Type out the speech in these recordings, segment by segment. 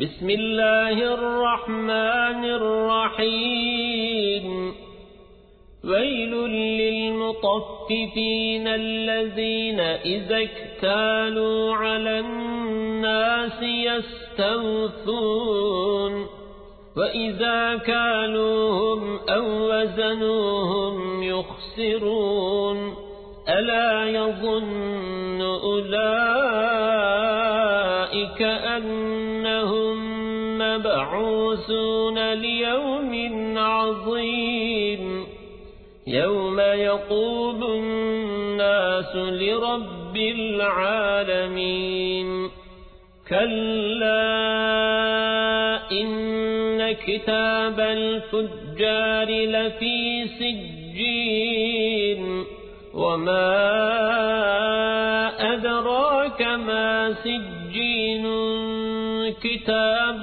بسم الله الرحمن الرحيم. ويل للمطففين الذين إذا اكتالوا على الناس يستوثون وإذا كالوهم أو وزنوهم يخسرون. ألا يظن أولئك أنهم مبعوثون ليوم عظيم يوم يقوم الناس لرب العالمين كلا إن كتاب الفجار لفي سجين وما أدراك ما سجين كتاب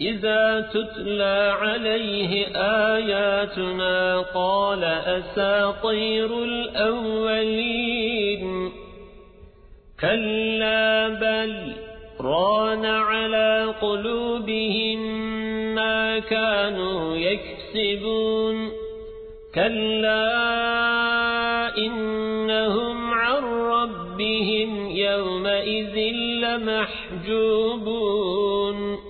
إذا تتلى عليه آياتنا قال أساطير الأولين. كلا بل ران على قلوبهم ما كانوا يكسبون. كلا إنهم عن ربهم يومئذ لمحجوبون.